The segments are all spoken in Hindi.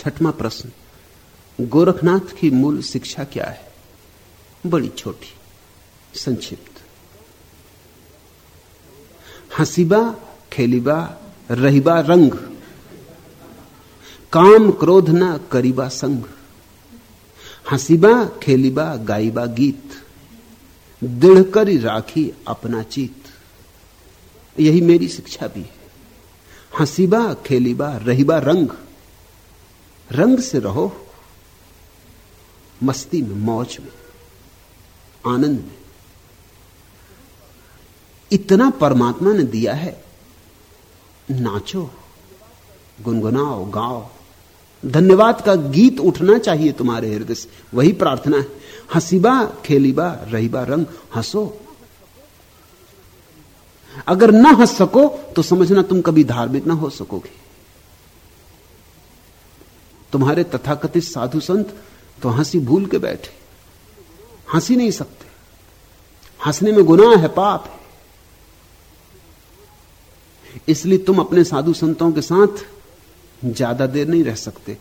छठवां प्रश्न, गोरखनाथ की मूल शिक्षा क्या है? बड़ी छोटी, संक्षिप्त। हसीबा, खेलीबा, रहीबा रंग। काम क्रोध न करीबा संग। हसीबा, खेलीबा, गाईबा गीत। दृढ़ करी राखी अपना चीत। यही मेरी शिक्षा भी है। हसीबा, खेलीबा, रहीबा रंग। रंग से रहो, मस्ती में, मौज में, आनंद में। इतना परमात्मा ने दिया है, नाचो, गुनगुनाओ, गाओ। धन्यवाद का गीत उठना चाहिए तुम्हारे हृदय से। वही प्रार्थना है, हसीबा, खेलीबा, रहीबा रंग, हंसो। अगर ना हंस सको तो समझना तुम कभी धार्मिक ना हो सकोगे। तुम्हारे तथाकथित साधु संत तो हँसी भूल के बैठे। हँसी नहीं सकते। हंसने में गुनाह है, पाप है। इसलिए तुम अपने साधु संतों के साथ ज़्यादा देर नहीं रह सकते।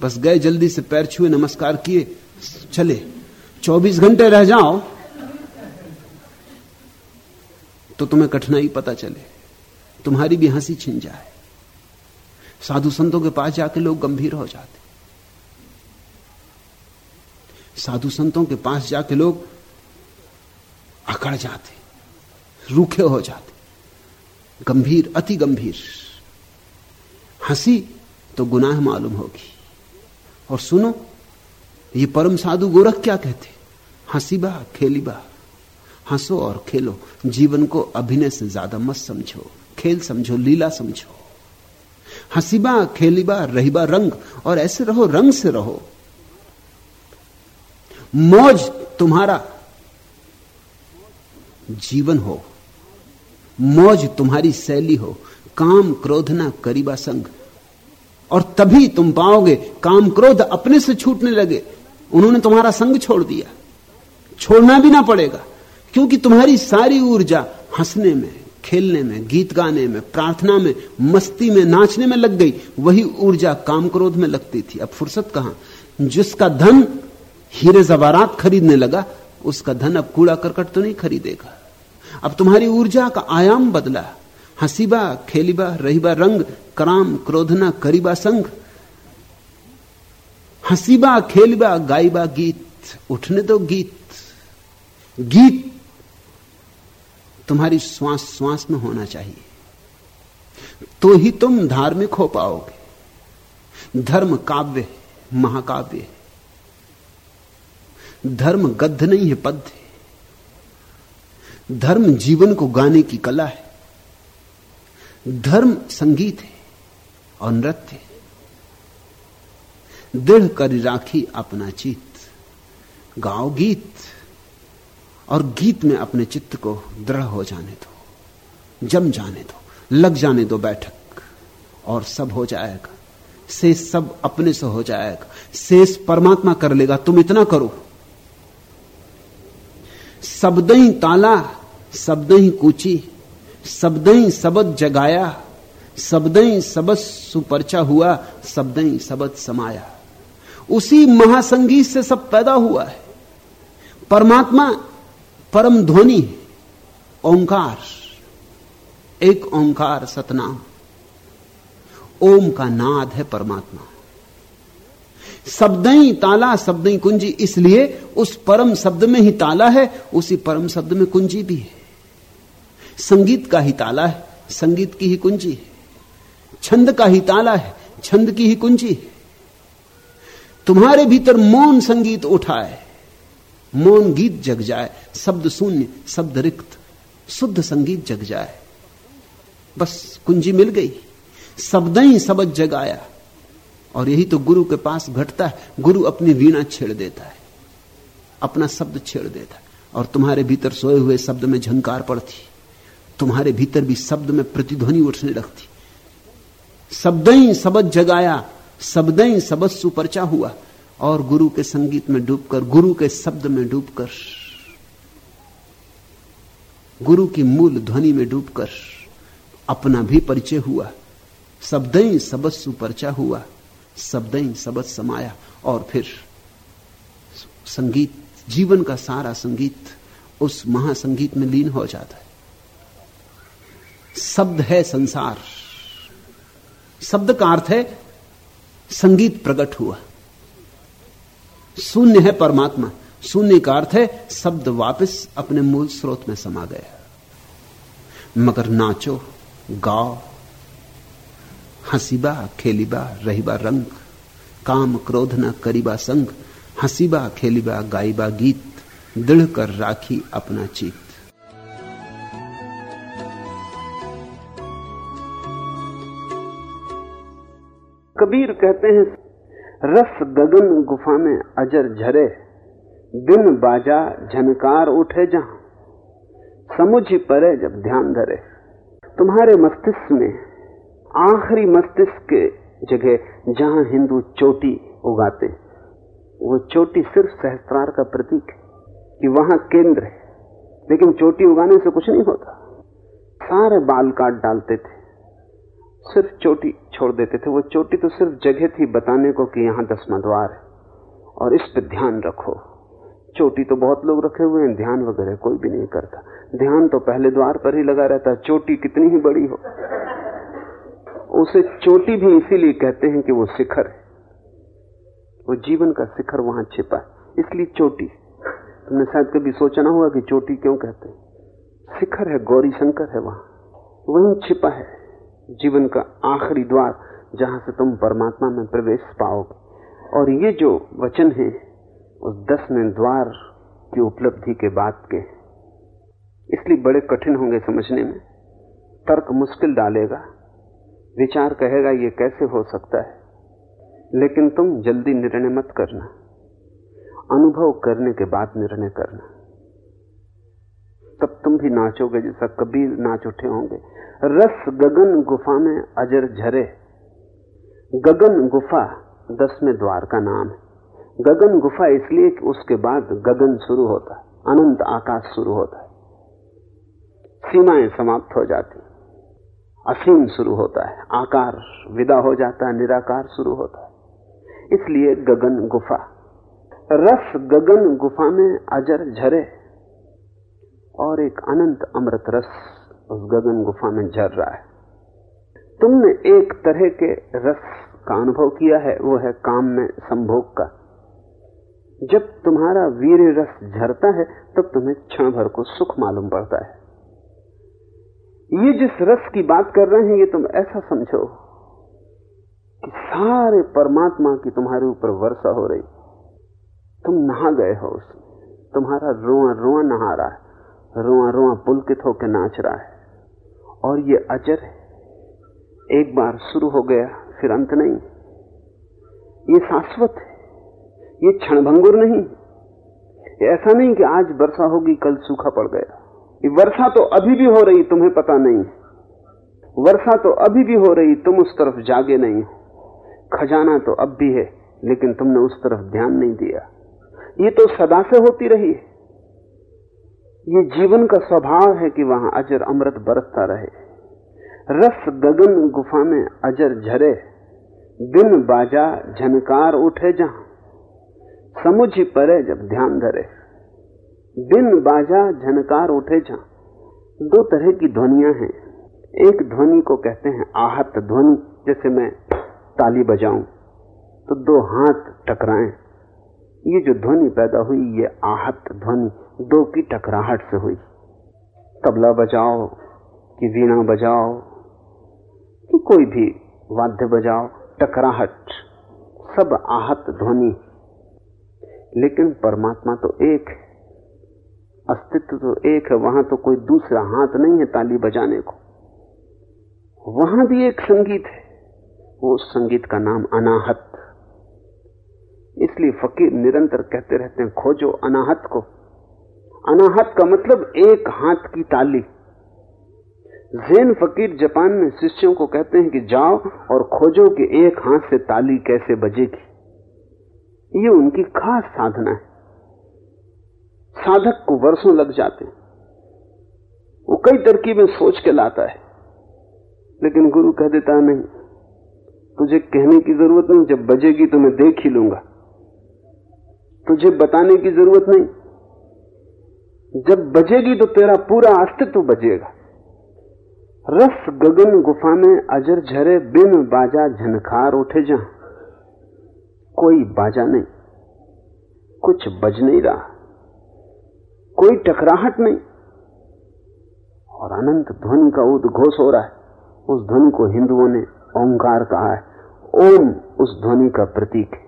बस गए, जल्दी से पैर छुए, नमस्कार किए, चले। 24 घंटे रह जाओ तो तुम्हें कठिनाई पता चले। तुम्हारी भी हँसी छिन जाए। साधु संतों के पास जाके लोग गंभीर हो जाते। साधु संतों के पास जाके लोग अकड़ जाते, रूखे हो जाते, गंभीर, अति गंभीर। हँसी तो गुनाह मालूम होगी। और सुनो, ये परम साधु गोरख क्या कहते? हँसी बा, खेली बा। हंसो और खेलो, जीवन को अभिनय से ज़्यादा मत समझो, खेल समझो, लीला समझो। हंसीबा, खेलीबा, रहीबा रंग, और ऐसे रहो, रंग से रहो। मौज तुम्हारा जीवन हो। मौज तुम्हारी शैली हो। काम क्रोध ना करीबा संग। और तभी तुम पाओगे, काम क्रोध अपने से छूटने लगे। उन्होंने तुम्हारा संग छोड़ दिया। छोड़ना भी ना पड़ेगा, क्योंकि तुम्हारी सारी ऊर्जा हंसने में खेलने में, गीत गाने में, प्रार्थना में, मस्ती में, नाचने में लग गई। वही ऊर्जा काम क्रोध में लगती थी। अब फुर्सत कहाँ? जिसका धन हीरे जवारात खरीदने लगा, उसका धन अब कूड़ा करकट तो नहीं खरीदेगा। अब तुम्हारी ऊर्जा का आयाम बदला। हसीबा, खेलीबा, रहीबा रंग, कराम, क्रोधना, करीबा संग। हसीबा, खेलबा, गाईबा गीत। उठने दो गीत। गीत तुम्हारी श्वास श्वास में होना चाहिए। तो ही तुम धार्मिक हो पाओगे। धर्म काव्य महाकाव्य धर्म गद्ध नहीं है, पद्य धर्म जीवन को गाने की कला है। धर्म संगीत है और नृत्य दृढ़ कर राखी अपना चीत। गाओ गीत। और गीत में अपने चित्त को दृढ़ हो जाने दो, जम जाने दो, लग जाने दो बैठक, और सब हो जाएगा। शेष सब अपने से हो जाएगा। शेष परमात्मा कर लेगा, तुम इतना करो। शब्द ही ताला, शब्द ही कूची, शब्द ही सबद जगाया, शब्द ही सबद सुपर्चा हुआ, शब्द ही सबद समाया। उसी महासंगीत से सब पैदा हुआ है। परमात्मा परम ध्वनि, ओंकार, एक ओंकार सतनाम। ओम का नाद है परमात्मा। शब्द ही ताला, शब्द ही कुंजी, इसलिए उस परम शब्द में ही ताला है, उसी परम शब्द में कुंजी भी है। संगीत का ही ताला है, संगीत की ही कुंजी है। छंद का ही ताला है, छंद की ही कुंजी है। तुम्हारे भीतर मौन संगीत उठाए। मौन गीत जग जाए, शब्द शून्य, शब्द रिक्त, शुद्ध संगीत जग जाए। बस कुंजी मिल गई। शब्द ही शब्द जगाया और यही तो गुरु के पास घटता है। गुरु अपनी वीणा छेड़ देता है। अपना शब्द छेड़ देता है। और तुम्हारे भीतर सोए हुए शब्द में झंकार पड़ती। तुम्हारे भीतर भी शब्द में प्रतिध्वनि उठने लगती। शब्द ही शब्द जगाया शब्द ही शब्द सुपर्चा हुआ। और गुरु के संगीत में डूबकर, गुरु के शब्द में डूबकर, गुरु की मूल ध्वनि में डूबकर अपना भी परिचय हुआ। शब्द ही शब्द सुपर्चा हुआ, शब्द ही सबद समाया और फिर संगीत, जीवन का सारा संगीत उस महासंगीत में लीन हो जाता है। शब्द है संसार। शब्द का अर्थ है संगीत प्रकट हुआ। शून्य है परमात्मा। शून्य का अर्थ है, शब्द वापस अपने मूल स्रोत में समा गया मगर नाचो, गाओ, हसीबा, खेलीबा, रहीबा, रंग, काम क्रोध न करीबा, संग, हसीबा, खेलीबा, गाईबा, गीत दृढ़ कर राखी अपना चीत। कबीर कहते हैं रस गगन गुफा में अजर झरे, बिन बाजा झनकार उठे जहाँ। समुझ परे जब ध्यान धरे। तुम्हारे मस्तिष्क में, आखिरी मस्तिष्क के जगह जहाँ हिंदू चोटी उगाते, वो चोटी सिर्फ़ सहस्त्रार का प्रतीक है कि वहाँ केंद्र है। लेकिन चोटी उगाने से कुछ नहीं होता। सारे बाल काट डालते थे। सिर्फ़ चोटी छोड़ देते थे। वो चोटी तो सिर्फ़ जगह थी बताने को कि यहाँ दसवा द्वार है। और इस पर ध्यान रखो। चोटी तो बहुत लोग रखे हुए हैं, ध्यान वगैरह कोई भी नहीं करता। ध्यान तो पहले द्वार पर ही लगा रहता है। चोटी कितनी ही बड़ी हो। उसे चोटी भी इसीलिए कहते हैं कि वो शिखर है। वो जीवन का शिखर वहाँ छिपा है। इसलिए चोटी। तुमने शायद कभी सोचा ना हुआ कि चोटी क्यों कहते हैं? शिखर है गौरी शंकर है वहाँ। वहीं छिपा है। जीवन का आखिरी द्वार जहाँ से तुम परमात्मा में प्रवेश पाओगे। और ये जो वचन है, उस दसवें द्वार की उपलब्धि के बाद के इसलिए बड़े कठिन होंगे समझने में। तर्क मुश्किल डालेगा। विचार कहेगा, ये कैसे हो सकता है? लेकिन तुम जल्दी निर्णय मत करना। अनुभव करने के बाद निर्णय करना। तब तुम भी नाचोगे जैसा कबीर नाच उठे होंगे। रस गगन गुफा में अजर झरे। गगन गुफा दसवें द्वार का नाम है। गगन गुफा इसलिए कि उसके बाद गगन शुरू होता है, अनंत आकाश शुरू होता है। सीमाएँ समाप्त हो जाती असीम शुरू होता है, आकार विदा हो जाता है, निराकार शुरू होता है। इसलिए गगन गुफा। रस गगन गुफा में अजर झरे और एक अनंत अमृत रस उस गगन गुफा में झर रहा है। तुमने एक तरह के रस का अनुभव किया है, वो है काम में संभोग का। जब तुम्हारा वीर रस झरता है, तब तुम्हें क्षण भर को सुख मालूम पड़ता है। ये जिस रस की बात कर रहे हैं, ये तुम ऐसा समझो कि सारे परमात्मा की तुम्हारे ऊपर वर्षा हो रही। तुम नहा गए हो उसमें। तुम्हारा रोआ रोआ नहा रहा है। रोआ रोआ पुलकित होकर नाच रहा है। और ये अजर है। एक बार शुरू हो गया, फिर अंत नहीं। ये शाश्वत है। ये क्षणभंगुर नहीं। ऐसा नहीं कि आज वर्षा होगी, कल सूखा पड़ गया। ये वर्षा तो अभी भी हो रही, तुम्हें पता नहीं। वर्षा तो अभी भी हो रही, तुम उस तरफ़ जागे नहीं। खजाना तो अब भी है, लेकिन तुमने उस तरफ़ ध्यान नहीं दिया। ये तो सदा से होती रही है। ये जीवन का स्वभाव है कि वहाँ अजर अमृत बरसता रहे। रस गगन गुफा में अजर झरे। बिन बाजा झनकार उठे जहाँ। समुझ परे जब ध्यान धरे। बिन बाजा झनकार उठे जा दो तरह की ध्वनिया हैं। एक ध्वनि को कहते हैं आहत ध्वनि, जैसे मैं ताली बजाऊं तो दो हाथ टकराएँ। ये जो ध्वनि पैदा हुई, ये आहत ध्वनि। दो की टकराहट से हुई। तबला बजाओ कि वीणा बजाओ कि कोई भी वाद्य बजाओ, टकराहट, सब आहत ध्वनि। लेकिन परमात्मा तो एक है, अस्तित्व तो एक है, वहाँ तो कोई दूसरा हाथ नहीं है ताली बजाने को। वहाँ भी एक संगीत है, वो संगीत का नाम अनाहत। इसलिए फकीर निरंतर कहते रहते हैं, खोजो अनाहत को। अनाहत का मतलब एक हाथ की ताली जैन फकीर जापान में शिष्यों को कहते हैं कि जाओ और खोजो कि एक हाथ से ताली कैसे बजेगी। ये उनकी खास साधना है। साधक को वर्षों लग जाते हैं। वो कई तरकीबें सोच के लाता है। लेकिन गुरु कह देता नहीं, तुझे कहने की ज़रूरत नहीं, जब बजेगी तो मैं देख ही लूँगा। तुझे बताने की ज़रूरत नहीं जब बजेगी तो तेरा पूरा अस्तित्व बजेगा। रस गगन गुफा में अजर झरे बिन बाजा झनखार उठे जा कोई बाजा नहीं, कुछ बज नहीं रहा। कोई टकराहट नहीं। और अनंत ध्वनि का उद्घोष हो रहा है। उस ध्वनि को हिंदुओं ने ओंकार कहा है। ओम उस ध्वनि का प्रतीक है।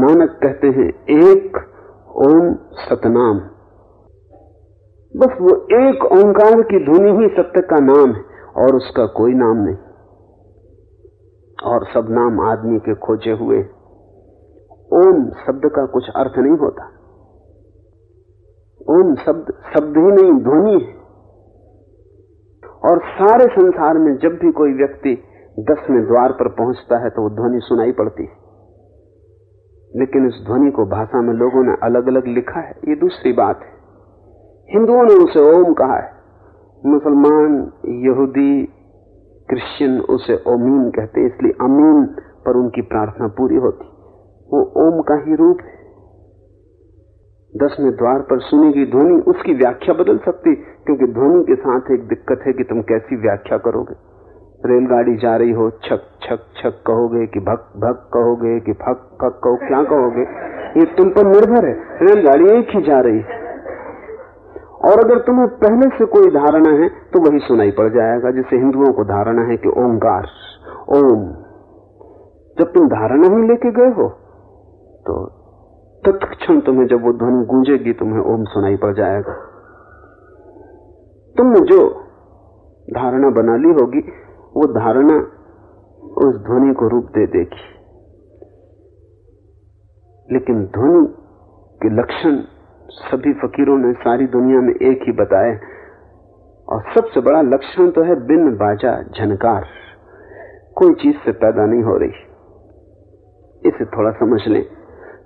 नानक कहते हैं, एक ओम सतनाम। बस वो एक ओंकार की ध्वनि ही सत्य का नाम है और उसका कोई नाम नहीं। और सब नाम आदमी के खोजे हुए। ओम शब्द का कुछ अर्थ नहीं होता। ओम शब्द शब्द ही नहीं, ध्वनि है। और सारे संसार में जब भी कोई व्यक्ति दसवें द्वार पर पहुँचता है तो वो ध्वनि सुनाई पड़ती है। लेकिन इस ध्वनि को भाषा में लोगों ने अलग अलग लिखा है। ये दूसरी बात है। हिंदुओं ने उसे ओम कहा है। मुसलमान, यहूदी, क्रिश्चियन उसे ओमीन कहते हैं, इसलिए अमीन पर उनकी प्रार्थना पूरी होती। वो ओम का ही रूप है। दसवें द्वार पर सुनी गई ध्वनि, उसकी व्याख्या बदल सकती, क्योंकि ध्वनि के साथ एक दिक्कत है कि तुम कैसी व्याख्या करोगे। रेलगाड़ी जा रही हो, छक छक छक कहोगे कि भक भक कहोगे कि फक फक कहो, क्या कहोगे? ये तुम पर निर्भर है। रेलगाड़ी एक ही जा रही। है और अगर तुम्हें पहले से कोई धारणा है तो वही सुनाई पड़ जाएगा, जैसे हिंदुओं को धारणा है कि ओंकार, ओम। जब तुम धारणा ही लेके गए हो तो तत्क्षण तुम्हें जब वो ध्वनि गूंजेगी, तुम्हें ओम सुनाई पड़ जाएगा। तुमने जो धारणा बना ली होगी वो धारणा उस ध्वनि को रूप दे देगी। लेकिन ध्वनि के लक्षण सभी फकीरों ने सारी दुनिया में एक ही बताए। और सबसे बड़ा लक्षण तो है बिन बाजा, झनकार। कोई चीज़ से पैदा नहीं हो रही। इसे थोड़ा समझ लें।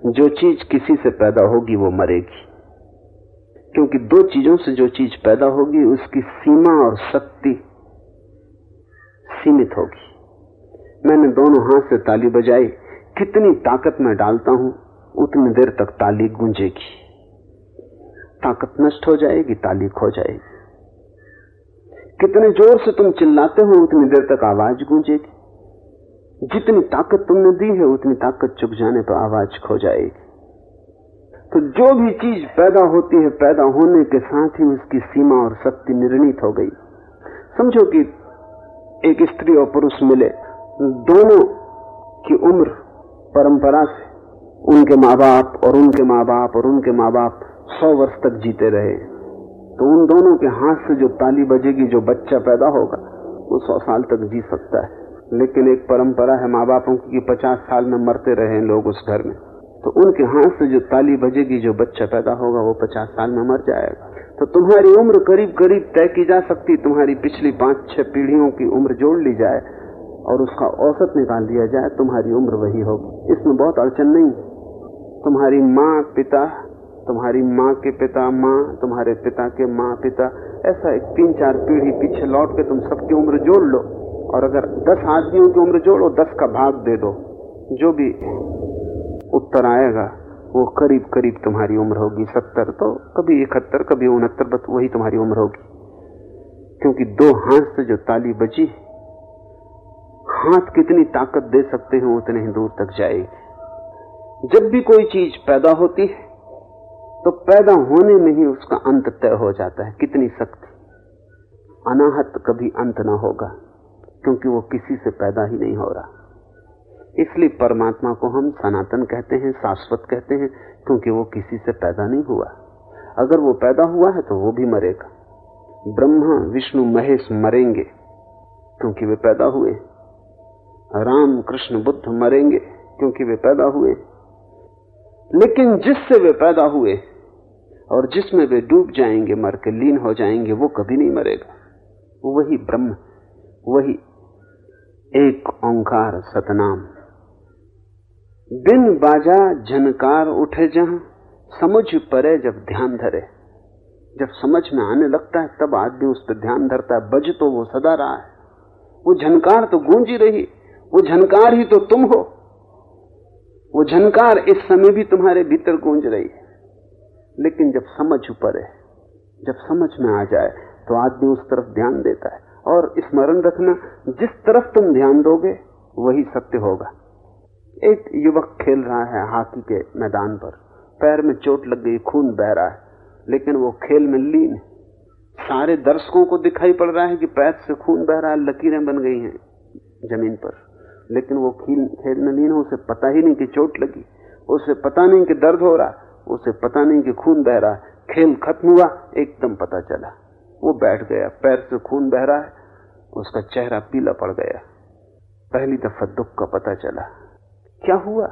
जो चीज़ किसी से पैदा होगी, वो मरेगी। क्योंकि दो चीज़ों से जो चीज़ पैदा होगी, उसकी सीमा और शक्ति सीमित होगी। मैंने दोनों हाथ से ताली बजाई, कितनी ताकत में डालता हूँ, उतनी देर तक ताली गूंजेगी। ताकत नष्ट हो जाएगी, ताली खो जाएगी। कितने ज़ोर से तुम चिल्लाते हो, उतनी देर तक आवाज़ गूंजेगी। जितनी ताकत तुमने दी है, उतनी ताकत चुक जाने पर आवाज़ खो जाएगी। तो जो भी चीज़ पैदा होती है, पैदा होने के साथ ही उसकी सीमा और शक्ति निर्णित हो गई। समझो कि एक स्त्री और पुरुष मिले, दोनों की उम्र परंपरा से उनके माँ बाप और उनके माँ बाप और उनके माँ बाप सौ वर्ष तक जीते रहे। तो उन दोनों के हाथ से जो ताली बजेगी, जो बच्चा पैदा होगा, वो सौ साल तक जी सकता है। लेकिन एक परंपरा है माँ बापों की पचास साल में मरते रहे लोग उस घर में। तो उनके हाथ से जो ताली बजेगी, जो बच्चा पैदा होगा, वो पचास साल में मर जाएगा। तो तुम्हारी उम्र करीब करीब तय की जा सकती, तुम्हारी पिछली पाँच छह पीढ़ियों की उम्र जोड़ ली जाए और उसका औसत निकाल दिया जाए, तुम्हारी उम्र वही होगी। इसमें बहुत अड़चन नहीं। तुम्हारी माँ, पिता, तुम्हारी माँ के पिता, माँ, तुम्हारे पिता के माँ, पिता, ऐसा एक तीन चार पीढ़ी पीछे लौट के तुम सबकी उम्र जोड़ लो। और अगर दस आदमियों की उम्र जोड़ो, दस का भाग दे दो। जो भी उत्तर आएगा, वो करीब करीब तुम्हारी उम्र होगी सत्तर तो कभी इकहत्तर, कभी उनहत्तर, बस वही तुम्हारी उम्र होगी। क्योंकि दो हाथ से जो ताली बजी, हाथ कितनी ताकत दे सकते हैं उतने ही दूर तक जाएगी। जब भी कोई चीज़ पैदा होती है तो पैदा होने में ही उसका अंत तय हो जाता है, कितनी शक्ति अनाहत कभी अंत ना होगा, क्योंकि वो किसी से पैदा ही नहीं हो रहा। इसलिए परमात्मा को हम सनातन कहते हैं, शाश्वत कहते हैं, क्योंकि वो किसी से पैदा नहीं हुआ। अगर वो पैदा हुआ है तो वो भी मरेगा। ब्रह्मा, विष्णु, महेश मरेंगे, क्योंकि वे पैदा हुए। राम, कृष्ण, बुद्ध मरेंगे, क्योंकि वे पैदा हुए। लेकिन जिससे वे पैदा हुए और जिसमें वे डूब जाएँगे, मर के लीन हो जाएँगे, वो कभी नहीं मरेगा। वही ब्रह्म, वही एक ओंकार सतनाम। बिन बाजा झनकार उठे जहाँ, समझ परे जब ध्यान धरे। जब समझ में आने लगता है, तब आदमी उस पर ध्यान धरता है, बज तो वो सदा रहा है। वो झनकार तो गूंज ही रही, वो झनकार ही तो तुम हो। वो झनकार इस समय भी तुम्हारे भीतर गूंज रही है। लेकिन जब समझ है जब समझ में आ जाए तो आदमी उस तरफ़ ध्यान देता है। और स्मरण रखना, जिस तरफ़ तुम ध्यान दोगे, वही सत्य होगा। एक युवक खेल रहा है हॉकी के मैदान पर। पैर में चोट लग गई, खून बह रहा है, लेकिन वो खेल में लीन सारे दर्शकों को दिखाई पड़ रहा है कि पैर से खून बह रहा है, लकीरें बन गई हैं ज़मीन पर। लेकिन वो खेल खेल में लीन उसे पता ही नहीं कि चोट लगी, उसे पता नहीं कि दर्द हो रहा, उसे पता नहीं कि खून बह रहा है। खेल खत्म हुआ, एकदम पता चला। वो बैठ गया, पैर से खून बह रहा है, उसका चेहरा पीला पड़ गया। पहली दफ़ा दुख का पता चला। क्या हुआ?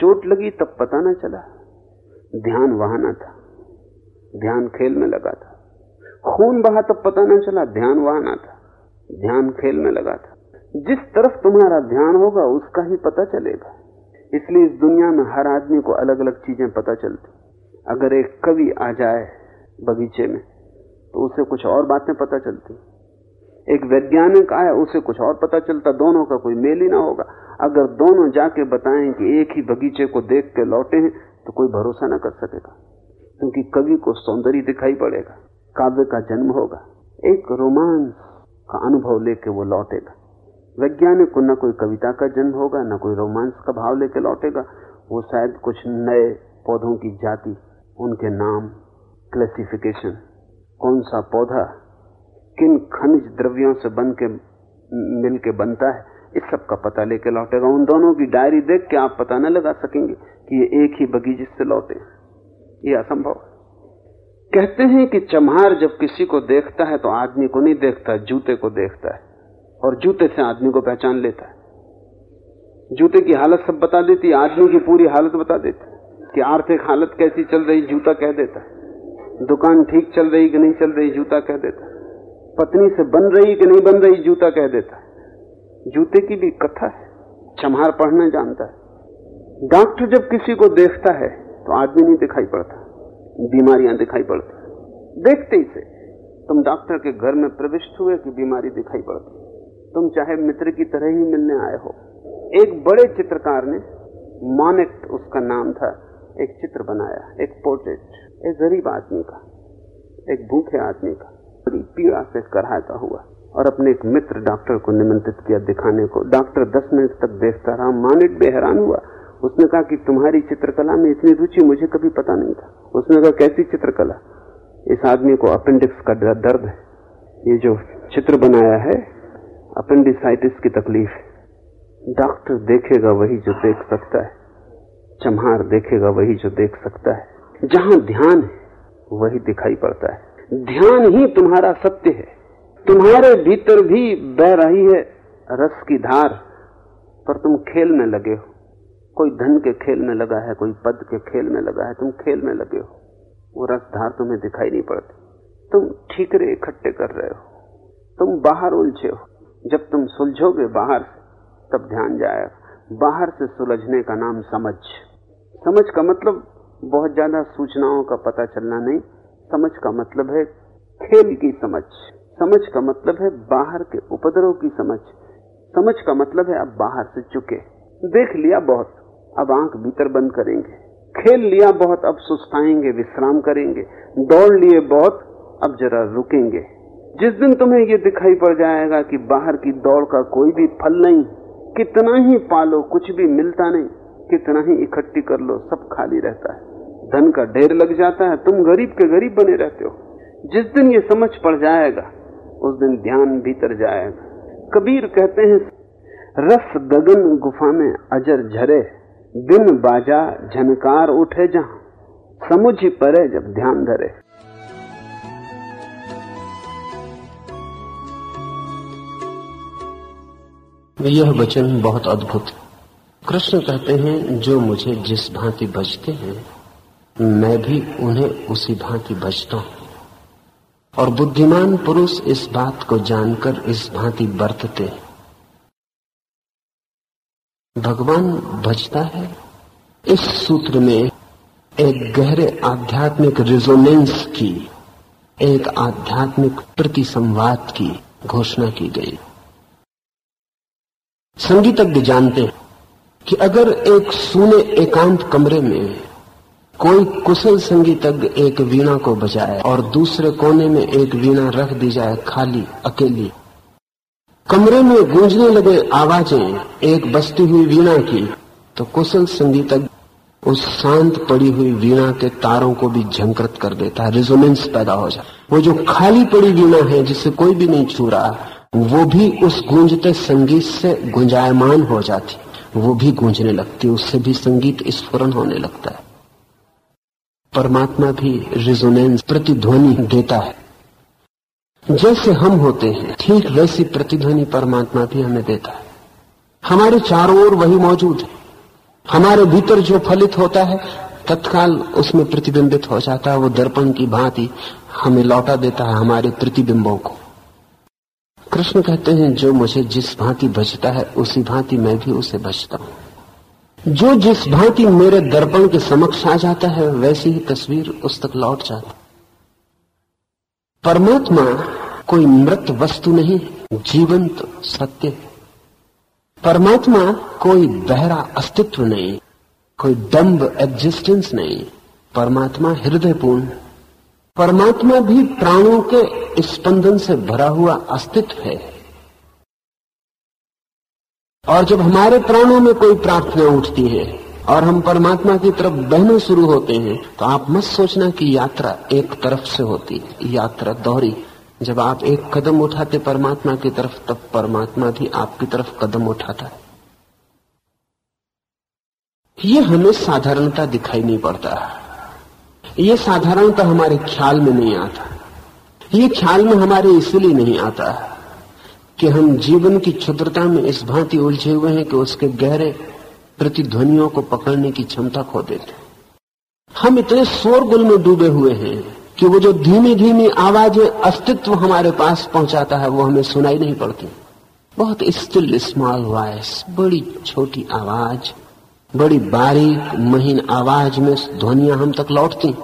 चोट लगी तब पता ना चला। ध्यान वहाँ ना था। ध्यान खेल में लगा था। खून बहा तब पता ना चला, ध्यान वहाँ ना था। ध्यान खेल में लगा था। जिस तरफ़ तुम्हारा ध्यान होगा, उसका ही पता चलेगा। इसलिए इस दुनिया में हर आदमी को अलग अलग चीज़ें पता चलती। अगर एक कवि आ जाए बगीचे में तो उसे कुछ और बातें पता चलती। एक वैज्ञानिक आए उसे कुछ और पता चलता, दोनों का कोई मेल ही ना होगा। अगर दोनों जाके बताएँ कि एक ही बगीचे को देख के लौटे हैं तो कोई भरोसा ना कर सकेगा, क्योंकि कवि को सौंदर्य दिखाई पड़ेगा, काव्य का जन्म होगा, एक रोमांस का अनुभव लेके वो लौटेगा। वैज्ञानिक को न कोई कविता का जन्म होगा, न कोई रोमांस का भाव लेके लौटेगा, वो शायद कुछ नए पौधों की जाति, उनके नाम क्लासिफिकेशन कौन सा पौधा किन खनिज द्रव्यों से बन के, मिल के बनता है, इस सब का पता लेके लौटेगा। उन दोनों की डायरी देख के आप पता न लगा सकेंगे कि ये एक ही बगीचे से लौटे ये असंभव कहते हैं कि चमहार जब किसी को देखता है तो आदमी को नहीं देखता, जूते को देखता है और जूते से आदमी को पहचान लेता है। जूते की हालत सब बता देती आदमी की पूरी हालत बता देती कि आर्थिक हालत कैसी चल रही, जूता कह देता है। दुकान ठीक चल रही कि नहीं चल रही, जूता कह देता है। पत्नी से बन रही कि नहीं बन रही, जूता कह देता है। जूते की भी कथा है, चम्हार पढ़ना जानता है। डॉक्टर जब किसी को देखता है तो आदमी नहीं दिखाई पड़ता, बीमारियाँ दिखाई पड़ती। देखते ही से, तुम डॉक्टर के घर में प्रविष्ट हुए कि बीमारी दिखाई पड़ती। तुम चाहे मित्र की तरह ही मिलने आए हो। एक बड़े चित्रकार ने मॉनेट उसका नाम था, एक चित्र बनाया, एक पोर्ट्रेट, एक गरीब आदमी का, एक भूखे आदमी का। बड़ी पीड़ा से कराता हुआ और अपने एक मित्र डॉक्टर को निमंत्रित किया दिखाने को। डॉक्टर दस मिनट तक देखता रहा मानिट बेहरान हुआ। उसने कहा कि तुम्हारी चित्रकला में इतनी रुचि मुझे कभी पता नहीं था। उसने कहा, कैसी चित्रकला? इस आदमी को अपेंडिक्स का दर्द है। ये जो चित्र बनाया है, अपेंडिसाइटिस की तकलीफ़ डॉक्टर देखेगा वही जो देख सकता है। चम्हार देखेगा वही जो देख सकता है। जहाँ ध्यान है, वही दिखाई पड़ता है। ध्यान ही तुम्हारा सत्य है। तुम्हारे भीतर भी बह रही है रस की धार, पर तुम खेल में लगे हो। कोई धन के खेल में लगा है, कोई पद के खेल में लगा है, तुम खेल में लगे हो। वो रस धार तुम्हें दिखाई नहीं पड़ती। तुम ठीकरे इकट्ठे कर रहे हो। तुम बाहर उलझे हो। जब तुम सुलझोगे बाहर तब ध्यान जाएगा। बाहर से सुलझने का नाम समझ। समझ का मतलब बहुत ज़्यादा सूचनाओं का पता चलना नहीं समझ का मतलब है खेल की समझ। समझ का मतलब है बाहर के उपद्रव की समझ। समझ का मतलब है अब बाहर से चुके। देख लिया बहुत, अब आँख भीतर बंद करेंगे। खेल लिया बहुत, अब सुस्ताएँगे, विश्राम करेंगे। दौड़ लिए बहुत, अब जरा रुकेंगे। जिस दिन तुम्हें ये दिखाई पड़ जाएगा कि बाहर की दौड़ का कोई भी फल नहीं, कितना ही पालो, कुछ भी मिलता नहीं, कितना ही इकट्ठी कर लो, सब खाली रहता है। धन का ढेर लग जाता है, तुम गरीब के गरीब बने रहते हो। जिस दिन ये समझ पड़ जाएगा, उस दिन ध्यान भीतर जाएगा। कबीर कहते हैं, रस गगन गुफा में अजर झरे दिन बाजा झनकार उठे जहाँ, समुझ परे जब ध्यान धरे। यह वचन बहुत अद्भुत कृष्ण कहते हैं, जो मुझे जिस भांति बजते हैं मैं भी उन्हें उसी भांति बजता हूँ। और बुद्धिमान पुरुष इस बात को जानकर इस भांति बरतते भगवान बचता है। इस सूत्र में एक गहरे आध्यात्मिक रिजोनेंस की, एक आध्यात्मिक प्रतिसंवाद की घोषणा की गई। संगीतज्ञ जानते हैं कि अगर एक सूने एकांत कमरे में कोई कुशल संगीतज्ञ एक वीणा को बजाए और दूसरे कोने में एक वीणा रख दी जाए खाली, अकेली। कमरे में गूंजने लगे आवाज़ें, एक बसती हुई वीणा की तो कुशल संगीतज्ञ उस शांत पड़ी हुई वीणा के तारों को भी झंकृत कर देता है रिजोनेंस पैदा हो जाए वो जो खाली पड़ी वीणा है, जिसे कोई भी नहीं छू रहा, वो भी उस गूंजते संगीत से गुंजायमान हो जाती, वो भी गूंजने लगती, उससे भी संगीत स्फुरन होने लगता है। परमात्मा भी रिजोनेंस प्रतिध्वनि देता है। जैसे हम होते हैं, ठीक वैसी प्रतिध्वनि परमात्मा भी हमें देता है। हमारे चारों ओर वही मौजूद है। हमारे भीतर जो फलित होता है, तत्काल उसमें प्रतिबिंबित हो जाता है, वो दर्पण की भांति हमें लौटा देता है हमारे प्रतिबिंबों को। कृष्ण कहते हैं, जो मुझे जिस भांति बचता है, उसी भांति मैं भी उसे बचता हूँ। जो जिस भांति मेरे दर्पण के समक्ष आ जाता है, वैसी ही तस्वीर उस तक लौट जाती। परमात्मा कोई मृत वस्तु नहीं, जीवंत तो सत्य है। परमात्मा कोई बहरा अस्तित्व नहीं, कोई डम्ब एग्जिस्टेंस नहीं, परमात्मा हृदयपूर्ण परमात्मा भी प्राणों के स्पंदन से भरा हुआ अस्तित्व है। और जब हमारे प्राणों में कोई प्रार्थना उठती है और हम परमात्मा की तरफ़ बहने शुरू होते हैं तो आप मत सोचना कि यात्रा एक तरफ़ से होती है, यात्रा दोहरी। जब आप एक कदम उठाते परमात्मा की तरफ़, तब परमात्मा भी आपकी तरफ़ कदम उठाता है। ये हमें साधारणता दिखाई नहीं पड़ता। ये साधारणता हमारे ख्याल में नहीं आता। ये ख्याल में हमारे इसलिए नहीं आता। कि हम जीवन की क्षुद्रता में इस भांति उलझे हुए हैं कि उसके गहरे प्रतिध्वनियों को पकड़ने की क्षमता खो देते हम इतने शोरगुल में डूबे हुए हैं कि वो जो धीमी धीमी आवाज़ें अस्तित्व हमारे पास पहुंचाता है, वो हमें सुनाई नहीं पड़ती। बहुत स्टिल स्मॉल वॉइस बड़ी छोटी आवाज़, बड़ी बारीक, महीन आवाज़ में ध्वनिया हम तक लौटती,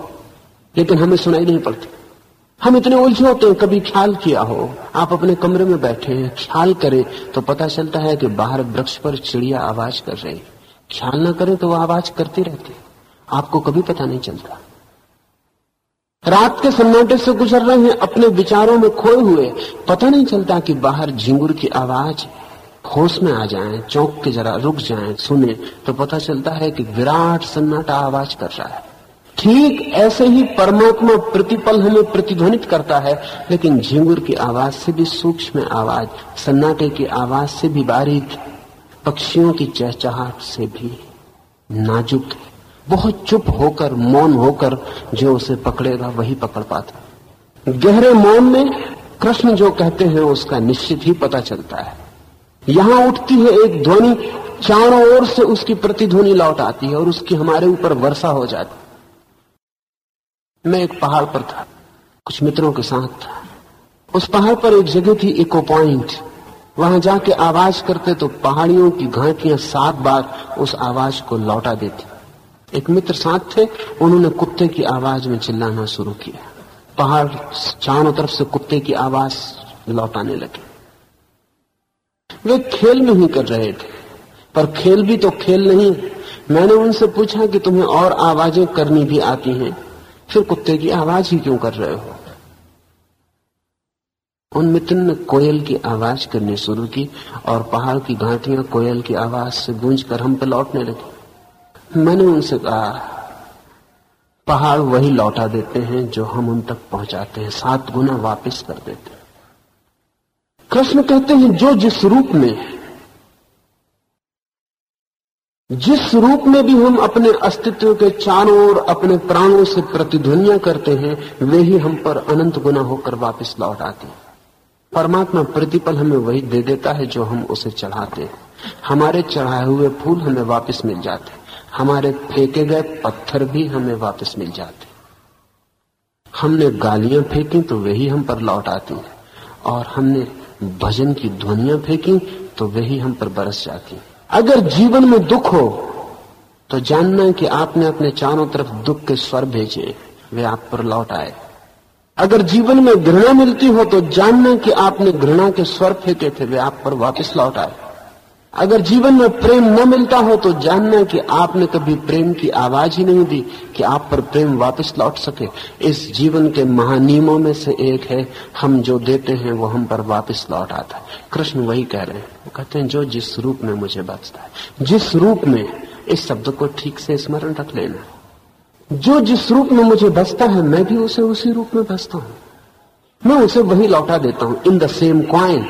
लेकिन हमें सुनाई नहीं पड़ती। हम इतने उलझे होते हैं कभी ख्याल किया हो। आप अपने कमरे में बैठे हैं ख्याल करें तो पता चलता है कि बाहर वृक्ष पर चिड़िया आवाज़ कर रही। ख्याल ना करें तो वो आवाज़ करती रहती आपको कभी पता नहीं चलता। रात के सन्नाटे से गुजर रहे हैं अपने विचारों में खोए हुए। पता नहीं चलता कि बाहर झिंगुर की आवाज़ होश में आ जाएँ, चौंक के जरा रुक जाएँ, सुने तो पता चलता है कि विराट सन्नाटा आवाज़ कर रहा है। ठीक ऐसे ही परमात्मा प्रतिपल हमें प्रतिध्वनित करता है, लेकिन झिंगुर की आवाज़ से भी, सूक्ष्म आवाज़, सन्नाटे की आवाज़ से भी बारीक, पक्षियों की चहचहाट से भी नाजुक है। बहुत चुप होकर, मौन होकर जो उसे पकड़ेगा, वही पकड़ पाता गहरे मौन में कृष्ण जो कहते हैं, उसका निश्चित ही पता चलता है। यहाँ उठती है एक ध्वनि, चारों ओर से उसकी प्रतिध्वनि लौट आती है, और उसकी हमारे ऊपर वर्षा हो जाती मैं एक पहाड़ पर था, कुछ मित्रों के साथ था। उस पहाड़ पर एक जगह थी इको पॉइंट वहाँ जाके आवाज़ करते तो पहाड़ियों की घाटियाँ सात बार उस आवाज़ को लौटा देती। एक मित्र साथ थे, उन्होंने कुत्ते की आवाज़ में चिल्लाना शुरू किया। पहाड़ चारों तरफ़ से कुत्ते की आवाज़ लौटाने लगे। वे खेल में ही कर रहे थे, पर खेल भी तो खेल नहीं। मैंने उनसे पूछा कि तुम्हें और आवाज़ें करनी भी आती हैं। फिर कुत्ते की आवाज़ ही क्यों कर रहे हो? उन मित्र ने कोयल की आवाज़ करनी शुरू की और पहाड़ की घाटियाँ कोयल की आवाज़ से गूंज कर हम पे लौटने लगी। मैंने उनसे कहा, पहाड़ वही लौटा देते हैं जो हम उन तक पहुंचाते हैं, सात गुना वापस कर देते हैं। कृष्ण कहते हैं, जो जिस रूप में जिस रूप में भी हम अपने अस्तित्व के चारों ओर अपने प्राणों से प्रतिध्वनिया करते हैं, वे ही हम पर अनंत गुना होकर वापस लौट आते हैं। परमात्मा प्रतिपल हमें वही दे देता है जो हम उसे चढ़ाते हैं। हमारे चढ़ाए हुए फूल हमें वापस मिल जाते हैं। हमारे फेंके गए पत्थर भी हमें वापस मिल जाते हमने गालियाँ फेंकी तो वही हम पर लौट आती हैं। और हमने भजन की ध्वनिया फेंकी तो वही हम पर बरस जाती अगर जीवन में दुख हो तो जानना कि आपने अपने चारों तरफ़ दुख के स्वर भेजे, वे आप पर लौट आए। अगर जीवन में घृणा मिलती हो तो जानना कि आपने घृणा के स्वर फेंके थे, वे आप पर वापस लौट आए। अगर जीवन में प्रेम न मिलता हो तो जानना कि आपने कभी प्रेम की आवाज़ ही नहीं दी कि आप पर प्रेम वापस लौट सके। इस जीवन के महानियमों में से एक है, हम जो देते हैं वो हम पर वापस लौट आता है। कृष्ण वही कह रहे हैं। वो कहते हैं, जो जिस रूप में मुझे बचता है, जिस रूप में, इस शब्द को ठीक से स्मरण रख लेना जो जिस रूप में मुझे बचता है, मैं भी उसे उसी रूप में बचता हूँ। मैं उसे वही लौटा देता हूँ। इन द सेम क्वाइन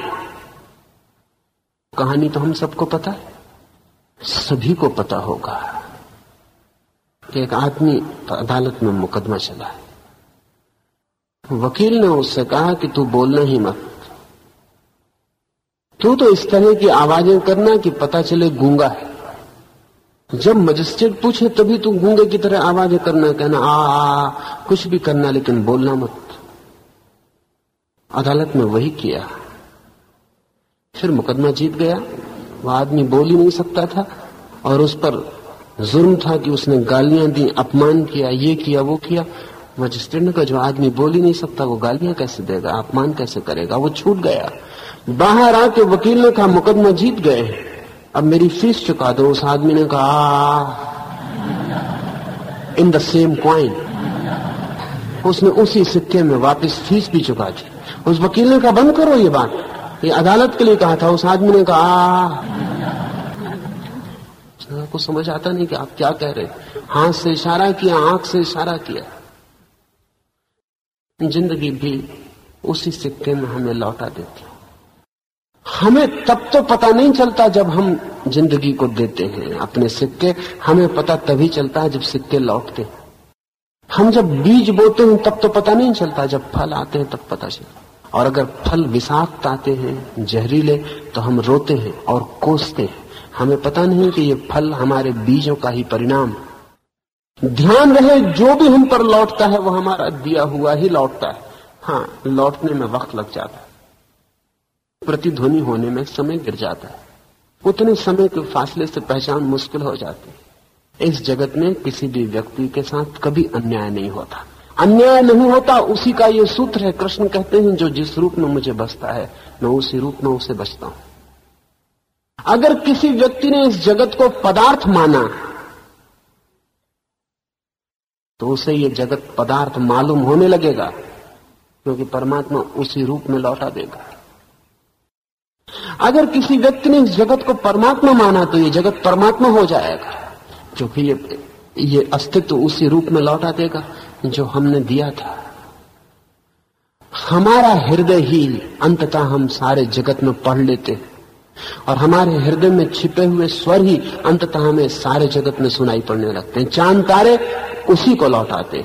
कहानी तो हम सबको पता है। सभी को पता होगा। कि एक आदमी अदालत में मुकदमा चला है। वकील ने उससे कहा कि तू बोलना ही मत। तू तो इस तरह की आवाज़ें करना कि पता चले गूँगा है। जब मजिस्ट्रेट पूछे तभी तू गूँगे की तरह आवाज़ें करना कहना आ, आ कुछ भी करना लेकिन बोलना मत। अदालत में वही किया। फिर मुकदमा जीत गया। वह आदमी बोल ही नहीं सकता था और उस पर जुर्म था कि उसने गालियाँ दी, अपमान किया, ये किया, वो किया। मजिस्ट्रेट ने कहा, जो आदमी बोल ही नहीं सकता, वो गालियाँ कैसे देगा, अपमान कैसे करेगा? वो छूट गया। बाहर आके वकील ने कहा, मुकदमा जीत गए अब मेरी फ़ीस चुका दो। उस आदमी ने कहा इन द सेम क्वाइन उसने उसी सिक्के में वापस फ़ीस भी चुका दी। उस वकील ने कहा, बंद करो ये बात। ये अदालत के लिए कहा था, उस आदमी ने कहा को समझ आता नहीं कि आप क्या कह रहे हाथ से इशारा किया, आँख से इशारा किया। ज़िंदगी भी उसी सिक्के में हमें लौटा देती हमें तब तो पता नहीं चलता जब हम ज़िंदगी को देते हैं अपने सिक्के। हमें पता तभी चलता है जब सिक्के लौटते हम जब बीज बोते हैं, तब तो पता नहीं चलता, जब फल आते हैं, तब पता चलता और अगर फल विषाक्त आते हैं, जहरीले तो हम रोते हैं और कोसते हैं। हमें पता नहीं कि ये फल हमारे बीजों का ही परिणाम ध्यान रहे, जो भी हम पर लौटता है, वो हमारा दिया हुआ ही लौटता है। हाँ लौटने में वक्त लग जाता है। प्रतिध्वनि होने में समय गिर जाता है। उतने समय के फासले से पहचान मुश्किल हो जाती है। इस जगत में किसी भी व्यक्ति के साथ कभी अन्याय नहीं होता। अन्याय नहीं होता, उसी का ये सूत्र है। कृष्ण कहते हैं, जो जिस रूप में मुझे बसता है, मैं उसी रूप में उसे बचता हूँ। अगर किसी व्यक्ति ने इस जगत को पदार्थ माना तो उसे ये जगत पदार्थ मालूम होने लगेगा, क्योंकि परमात्मा उसी रूप में लौटा देगा। अगर किसी व्यक्ति ने इस जगत को परमात्मा माना तो ये जगत परमात्मा हो जाएगा, क्योंकि ये ये अस्तित्व उसी रूप में लौटा देगा। जो हमने दिया था। हमारा हृदय ही अंततः हम सारे जगत में पढ़ लेते और हमारे हृदय में छिपे हुए स्वर ही अंततः हमें सारे जगत में सुनाई पड़ने लगते हैं। चाँद तारे उसी को लौटाते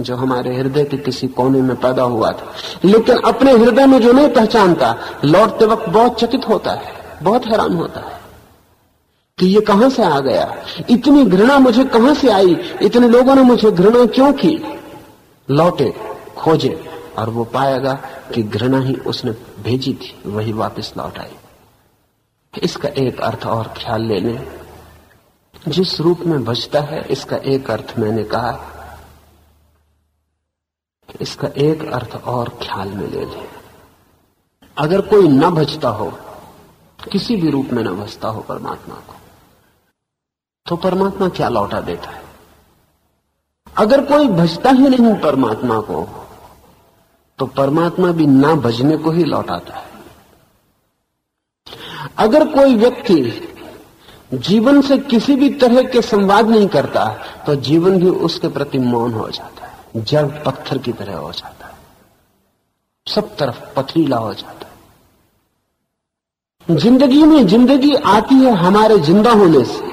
जो हमारे हृदय के किसी कोने में पैदा हुआ था। लेकिन अपने हृदय में जो नहीं पहचानता, लौटते वक्त बहुत चकित होता है, बहुत हैरान होता है। कि ये कहाँ से आ गया? इतनी घृणा मुझे कहाँ से आई? इतने लोगों ने मुझे घृणा क्यों की? लौटे, खोजे, और वो पाएगा कि घृणा ही उसने भेजी थी, वही वापस लौट आई। इसका एक अर्थ और ख्याल ले लें जिस रूप में बचता है, इसका एक अर्थ मैंने कहा। इसका एक अर्थ और ख्याल में ले लें। अगर कोई न बचता हो, किसी भी रूप में न बचता हो परमात्मा को तो परमात्मा क्या लौटा देता है? अगर कोई भजता ही नहीं परमात्मा को तो परमात्मा भी ना भजने को ही लौटाता है। अगर कोई व्यक्ति जीवन से किसी भी तरह के संवाद नहीं करता तो जीवन भी उसके प्रति मौन हो जाता है, जड़ पत्थर की तरह हो जाता है, सब तरफ़ पथरीला हो जाता है। ज़िंदगी में ज़िंदगी आती है हमारे ज़िंदा होने से।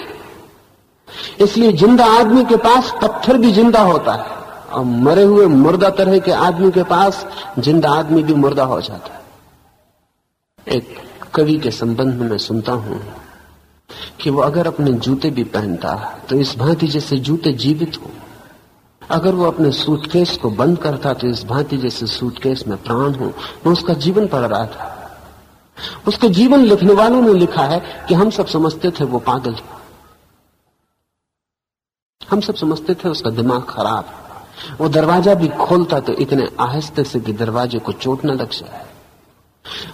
इसलिए ज़िंदा आदमी के पास पत्थर भी ज़िंदा होता है। और मरे हुए मुर्दा तरह के आदमी के पास ज़िंदा आदमी भी मुर्दा हो जाता है। एक कवि के संबंध में सुनता हूँ कि वो अगर अपने जूते भी पहनता तो इस भांति जैसे जूते जीवित हो। अगर वो अपने सूटकेस को बंद करता तो इस भांति जैसे सूटकेस में प्राण हो। वो उसका जीवन पड़ रहा था। उसके जीवन लिखने वालों ने लिखा है कि हम सब समझते थे वो पागल है हम सब समझते थे उसका दिमाग खराब वो दरवाज़ा भी खोलता तो इतने आहिस्ते से कि दरवाजे को चोट न लग जाए।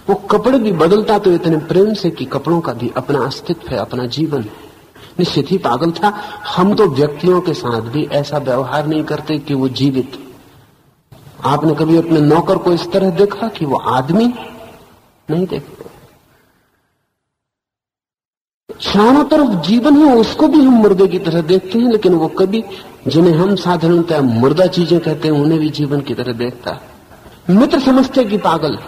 वो कपड़े भी बदलता तो इतने प्रेम से कि कपड़ों का भी अपना अस्तित्व है, अपना जीवन है। निश्चित ही पागल था। हम तो व्यक्तियों के साथ भी ऐसा व्यवहार नहीं करते कि वो जीवित आपने कभी अपने नौकर को इस तरह देखा कि वो आदमी नहीं देखते? चारों तरफ़ जीवन है, उसको भी हम मुर्दे की तरह देखते हैं, लेकिन वो कभी जिन्हें हम साधारणतः मुर्दा चीज़ें कहते हैं, उन्हें भी जीवन की तरह देखता है। मित्र समझते कि पागल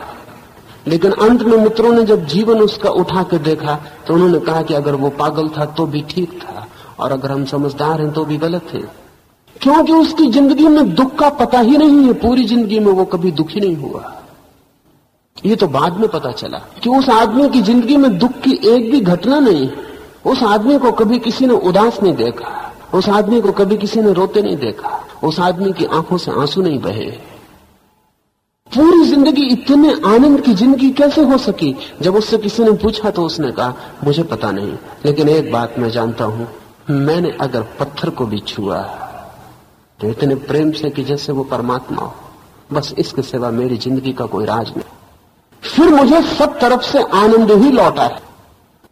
लेकिन अंत में मित्रों ने जब जीवन उसका उठा कर देखा तो उन्होंने कहा कि अगर वो पागल था तो भी ठीक था, और अगर हम समझदार हैं तो भी गलत है। क्योंकि उसकी ज़िंदगी में दुख का पता ही नहीं है, पूरी ज़िंदगी में वो कभी दुखी नहीं हुआ। ये तो बाद में पता चला कि उस आदमी की ज़िंदगी में दुख की एक भी घटना नहीं। उस आदमी को कभी किसी ने उदास नहीं देखा। उस आदमी को कभी किसी ने रोते नहीं देखा। उस आदमी की आँखों से आँसू नहीं बहे। पूरी ज़िंदगी इतने आनंद की ज़िंदगी कैसे हो सकी? जब उससे किसी ने पूछा तो उसने कहा, मुझे पता नहीं, लेकिन एक बात मैं जानता हूँ। मैंने अगर पत्थर को भी छुआ तो इतने प्रेम से कि जैसे वो परमात्मा हो। बस इसके सिवा मेरी ज़िंदगी का कोई राज नहीं। फिर मुझे सब तरफ़ से आनंद ही लौटा है।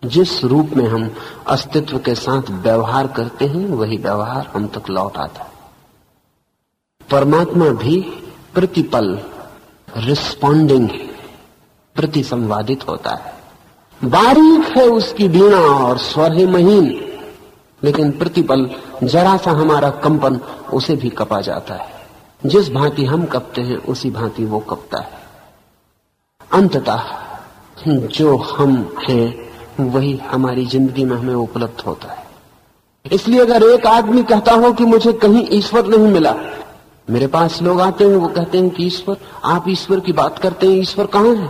जिस रूप में हम अस्तित्व के साथ व्यवहार करते हैं, वही व्यवहार हम तक लौट आता है। परमात्मा भी प्रतिपल, रिस्पॉन्डिंग है प्रति संवादित होता है। बारीक है उसकी बीणा और स्वर है महीन, लेकिन प्रतिपल जरा सा हमारा कंपन, उसे भी कपा जाता है। जिस भांति हम कपते हैं, उसी भांति वो कपता है। अंततः जो हम हैं वही हमारी ज़िंदगी में हमें उपलब्ध होता है। इसलिए अगर एक आदमी कहता हो कि मुझे कहीं ईश्वर नहीं मिला, मेरे पास लोग आते हैं, वो कहते हैं कि ईश्वर, आप ईश्वर की बात करते हैं, ईश्वर कहाँ है?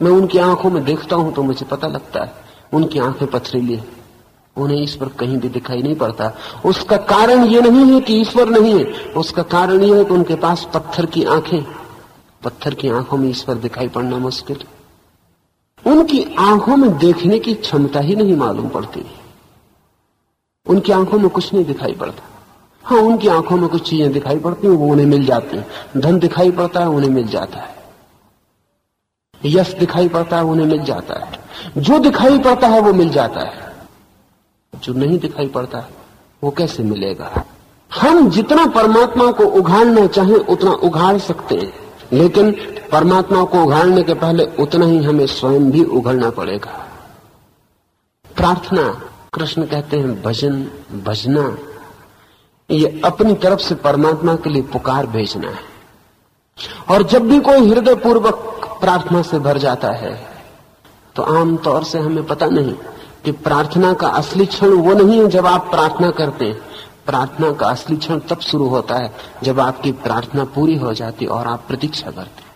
मैं उनकी आँखों में देखता हूँ तो मुझे पता लगता है, उनकी आँखें पथरीली है। उन्हें ईश्वर कहीं भी दिखाई नहीं पड़ता। उसका कारण ये नहीं है कि ईश्वर नहीं है, उसका कारण यह है कि उनके पास पत्थर की आँखें पत्थर की आँखों में ईश्वर दिखाई पड़ना मुश्किल। उनकी आँखों में देखने की क्षमता ही नहीं मालूम पड़ती। उनकी आँखों में कुछ नहीं दिखाई पड़ता। हाँ उनकी आँखों में कुछ चीज़ें दिखाई पड़ती हैं, वो उन्हें मिल जाती हैं। धन दिखाई पड़ता है, उन्हें मिल जाता है। यश दिखाई पड़ता है, उन्हें मिल जाता है। जो दिखाई पड़ता है, वो मिल जाता है। जो नहीं दिखाई पड़ता, वो कैसे मिलेगा? हम जितना परमात्मा को उघाड़ना चाहें, उतना उघाड़ सकते हैं। लेकिन परमात्मा को उघाड़ने के पहले उतना ही हमें स्वयं भी उघड़ना पड़ेगा। प्रार्थना, कृष्ण कहते हैं, भजन, भजना, ये अपनी तरफ़ से परमात्मा के लिए पुकार भेजना है। और जब भी कोई हृदय पूर्वक प्रार्थना से भर जाता है तो आमतौर से हमें पता नहीं कि प्रार्थना का असली क्षण वो नहीं है जब आप प्रार्थना करते हैं। प्रार्थना का असली क्षण तब शुरू होता है जब आपकी प्रार्थना पूरी हो जाती और आप प्रतीक्षा करते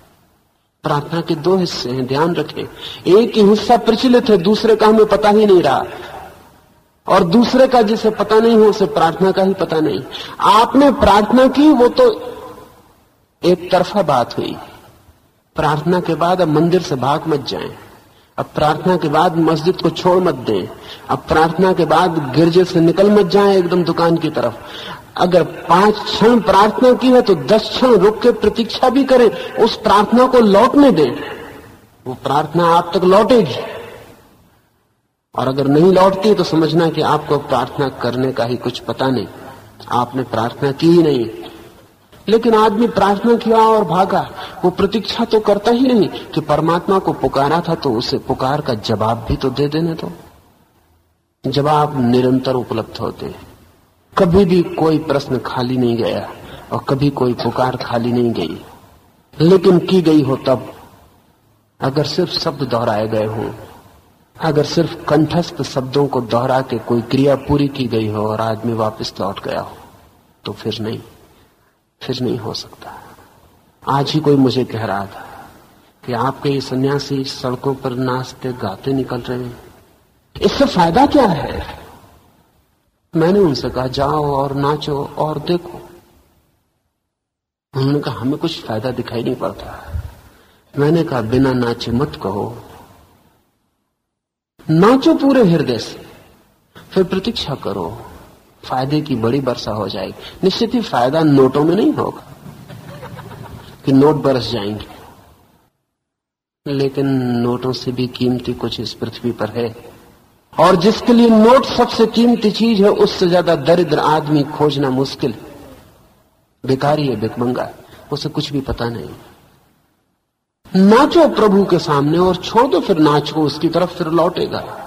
प्रार्थना के दो हिस्से हैं, ध्यान रखें। एक ही हिस्सा प्रचलित है, दूसरे का हमें पता ही नहीं रहा। और दूसरे का जिसे पता नहीं हो, उसे प्रार्थना का ही पता नहीं। आपने प्रार्थना की, वो तो एक तरफा बात हुई। प्रार्थना के बाद अब मंदिर से भाग मत जाएँ। अब प्रार्थना के बाद मस्जिद को छोड़ मत दें। अब प्रार्थना के बाद गिरजे से निकल मत जाएँ एकदम दुकान की तरफ़। अगर पाँच क्षण प्रार्थना की है तो दस क्षण रुक के प्रतीक्षा भी करें, उस प्रार्थना को लौटने दें। वो प्रार्थना आप तक लौटेगी। और अगर नहीं लौटती तो समझना कि आपको प्रार्थना करने का ही कुछ पता नहीं। आपने प्रार्थना की ही नहीं। लेकिन आदमी प्रार्थना किया और भागा। वो प्रतीक्षा तो करता ही नहीं कि परमात्मा को पुकारा था तो उसे पुकार का जवाब भी तो दे देने दो। जवाब निरंतर उपलब्ध होते कभी भी कोई प्रश्न खाली नहीं गया और कभी कोई पुकार खाली नहीं गई। लेकिन की गई हो तब? अगर सिर्फ़ शब्द दोहराए गए हों, अगर सिर्फ़ कंठस्थ शब्दों को दोहरा के कोई क्रिया पूरी की गई हो और आदमी वापस लौट गया हो तो फिर नहीं। फिर नहीं हो सकता। आज ही कोई मुझे कह रहा था कि आपके ये सन्यासी सड़कों पर नाचते गाते निकल रहे हैं। इससे फ़ायदा क्या है? मैंने उनसे कहा, जाओ और नाचो और देखो। उन्होंने कहा, हमें कुछ फ़ायदा दिखाई नहीं पड़ता। मैंने कहा, बिना नाचे मत कहो। नाचो पूरे हृदय से। फिर प्रतीक्षा करो। फ़ायदे की बड़ी वर्षा हो जाएगी। निश्चित ही फ़ायदा नोटों में नहीं होगा कि नोट बरस जाएँगे। लेकिन नोटों से भी कीमती कुछ इस पृथ्वी पर है। और जिसके लिए नोट सबसे कीमती चीज़ है, उससे ज़्यादा दरिद्र आदमी खोजना मुश्किल। बेकारी है भिकमंगा उसे कुछ भी पता नहीं। नाचो प्रभु के सामने और छोड़ दो, फिर नाच को उसकी तरफ़ फिर लौटेगा।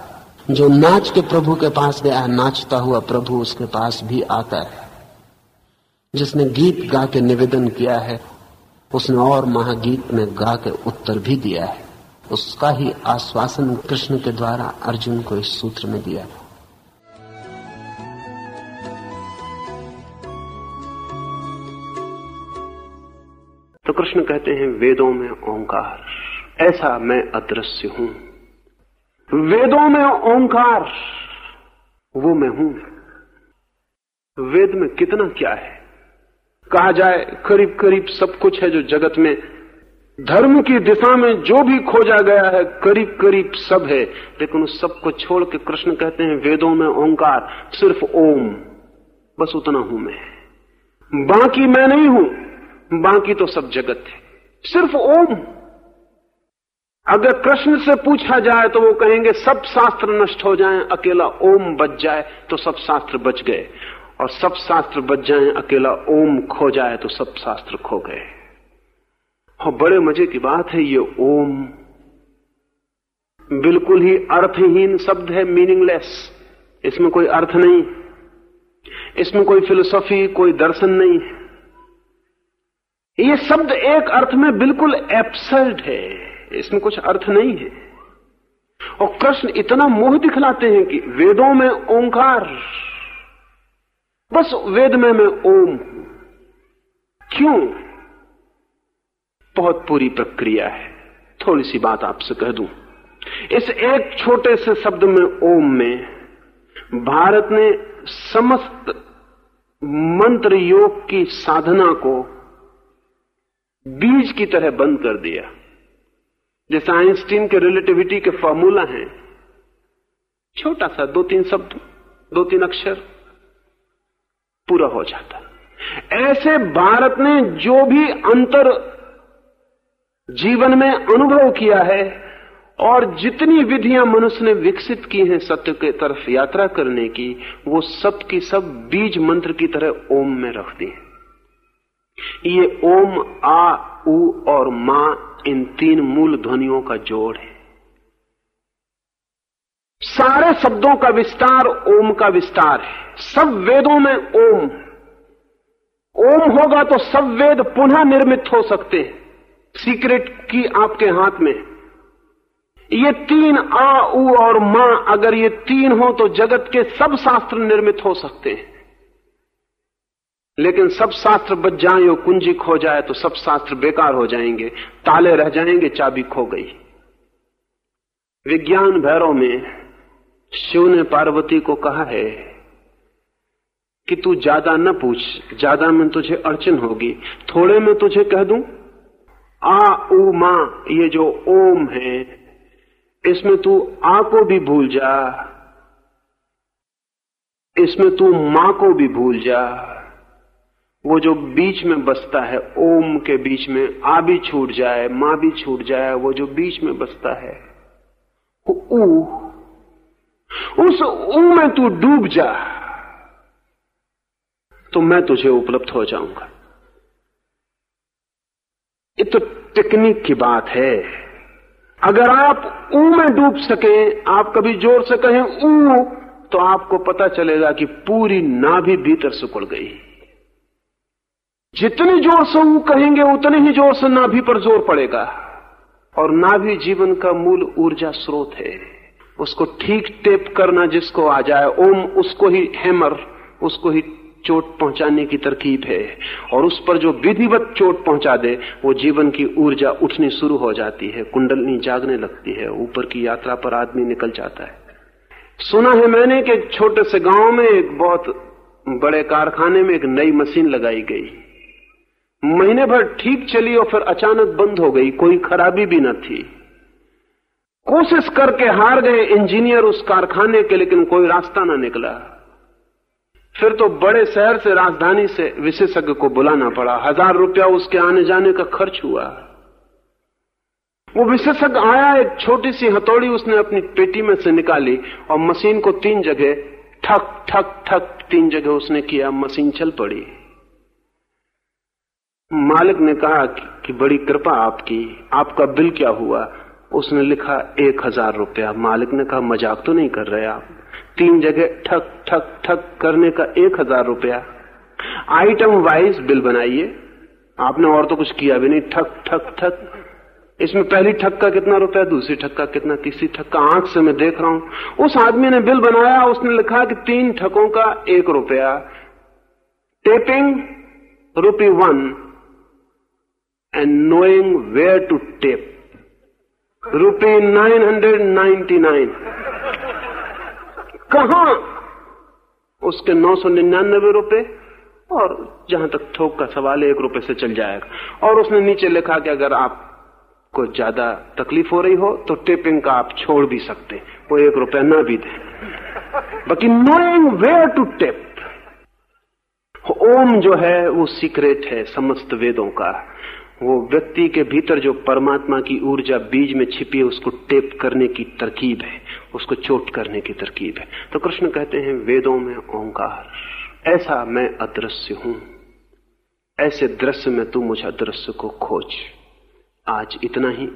जो नाच के प्रभु के पास गया, नाचता हुआ प्रभु उसके पास भी आता है। जिसने गीत गा के निवेदन किया है, उसने और महागीत में गा के उत्तर भी दिया है। उसका ही आश्वासन कृष्ण के द्वारा अर्जुन को इस सूत्र में दिया है। तो कृष्ण कहते हैं, वेदों में ओंकार, ऐसा मैं अदृश्य हूँ। वेदों में ओंकार, वो मैं हूँ। वेद में कितना क्या है? कहा जाए करीब करीब सब कुछ है जो जगत में। धर्म की दिशा में जो भी खोजा गया है करीब करीब सब है। लेकिन उस सबको छोड़ के कृष्ण कहते हैं, वेदों में ओंकार, सिर्फ़ ओम। बस उतना हूँ मैं। बाकी मैं नहीं हूँ। बाकी तो सब जगत है। सिर्फ़ ओम। अगर कृष्ण से पूछा जाए तो वो कहेंगे, सब शास्त्र नष्ट हो जाएँ, अकेला ओम बच जाए तो सब शास्त्र बच गए। और सब शास्त्र बच जाएँ, अकेला ओम खो जाए तो सब शास्त्र खो गए। और बड़े मज़े की बात है, ये ओम बिल्कुल ही अर्थहीन शब्द है मीनिंगलेस इसमें कोई अर्थ नहीं। इसमें कोई फिलोसॉफी कोई दर्शन नहीं। ये शब्द एक अर्थ में बिल्कुल एब्सर्ड है। इसमें कुछ अर्थ नहीं है। और कृष्ण इतना मोह दिखलाते हैं कि वेदों में ओंकार, बस वेद में मैं ओम हूँ। क्यों? बहुत पूरी प्रक्रिया है। थोड़ी सी बात आपसे कह दूँ। इस एक छोटे से शब्द में ओम में भारत ने समस्त मंत्र योग की साधना को बीज की तरह बंद कर दिया। जैसे आइंस्टीन के रिलेटिविटी के फॉर्मूला हैं, छोटा सा दो तीन शब्द, दो तीन अक्षर, पूरा हो जाता। ऐसे भारत ने जो भी अंतर जीवन में अनुभव किया है और जितनी विधियाँ मनुष्य ने विकसित की हैं सत्य के तरफ़ यात्रा करने की, वो सब की सब बीज मंत्र की तरह ओम में रख दी ये ओम, आ, उ और माँ इन तीन मूल ध्वनियों का जोड़ है। सारे शब्दों का विस्तार ओम का विस्तार है। सब वेदों में ओम। ओम होगा तो सब वेद पुनः निर्मित हो सकते हैं। सीक्रेट की आपके हाथ में ये तीन आ, उ और माँ, अगर ये तीन हो तो जगत के सब शास्त्र निर्मित हो सकते हैं। लेकिन सब शास्त्र बच जाए और कुंजी खो जाए तो सब शास्त्र बेकार हो जाएँगे। ताले रह जाएँगे, चाबी खो गई। विज्ञान भैरव में शिव ने पार्वती को कहा है कि तू ज़्यादा न पूछ, ज़्यादा में तुझे अड़चन होगी। थोड़े में तुझे कह दूँ, आ ऊ मा, ये जो ओम है, इसमें तू आ को भी भूल जा, इसमें तू माँ को भी भूल जा। वो जो बीच में बसता है, ओम के बीच में, आ भी छूट जाए, माँ भी छूट जाए, वो जो बीच में बसता है ऊ, उस ऊ में तू डूब जा तो मैं तुझे उपलब्ध हो जाऊँगा। ये तो टेक्निक की बात है। अगर आप ऊ में डूब सके, आप कभी ज़ोर से कहें ऊ तो आपको पता चलेगा कि पूरी नाभि भीतर सुकड़ गई। जितनी ज़ोर से ऊ कहेंगे, उतने ही ज़ोर से नाभि पर ज़ोर पड़ेगा। और नाभि जीवन का मूल ऊर्जा स्रोत है। उसको ठीक टेप करना जिसको आ जाए, ओम उसको ही हैमर, उसको ही चोट पहुँचाने की तरकीब है। और उस पर जो विधिवत चोट पहुँचा दे, वो जीवन की ऊर्जा उठनी शुरू हो जाती है, कुंडलनी जागने लगती है, ऊपर की यात्रा पर आदमी निकल जाता है। सुना है मैंने कि छोटे से गाँव में एक बहुत बड़े कारखाने में एक नई मशीन लगाई गई। महीने भर ठीक चली और फिर अचानक बंद हो गई, कोई खराबी भी न थी। कोशिश करके हार गए इंजीनियर उस कारखाने के, लेकिन कोई रास्ता ना निकला। फिर तो बड़े शहर से राजधानी से विशेषज्ञ को बुलाना पड़ा। हज़ार रुपया उसके आने जाने का खर्च हुआ। वो विशेषज्ञ आया, एक छोटी सी हथौड़ी उसने अपनी पेटी में से निकाली और मशीन को तीन जगह ठक ठक ठक, तीन जगह उसने किया। मशीन चल पड़ी। मालिक ने कहा कि, कि बड़ी कृपा आपकी आपका बिल क्या हुआ? उसने लिखा एक हज़ार रुपया। मालिक ने कहा मज़ाक तो नहीं कर रहे आप। तीन जगह ठक ठक ठक करने का एक हज़ार रुपया। आइटम वाइज बिल बनाइए। आपने और तो कुछ किया भी नहीं। ठक ठक ठक। इसमें पहली ठक का कितना रुपया दूसरी ठक का कितना तीसरी ठक का आँख से मैं देख रहा हूँ। उस आदमी ने बिल बनाया उसने लिखा कि तीन ठकों का एक रुपया। Tapping rupee one and knowing where to tap rupee nine hundred ninety nine कहा? उसके नौ सौ निन्यानबे रुपए और जहाँ तक थोक का सवाल है, एक रुपए से चल जाएगा। और उसने नीचे लिखा कि अगर आप को ज़्यादा तकलीफ़ हो रही हो तो टेपिंग का आप छोड़ भी सकते वो एक रुपया ना भी दे। बाकी नोइंग वेयर टू टेप ओम जो है, वो सीक्रेट है समस्त वेदों का। वो व्यक्ति के भीतर जो परमात्मा की ऊर्जा बीज में छिपी है, उसको टेप करने की तरकीब है, उसको चोट करने की तरकीब है। तो कृष्ण कहते हैं, वेदों में ओंकार, ऐसा मैं अदृश्य हूँ, ऐसे दृश्य में तू मुझे अदृश्य को खोज। आज इतना ही।